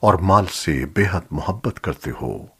اور مال سے بے حد محبت کرتے ہو۔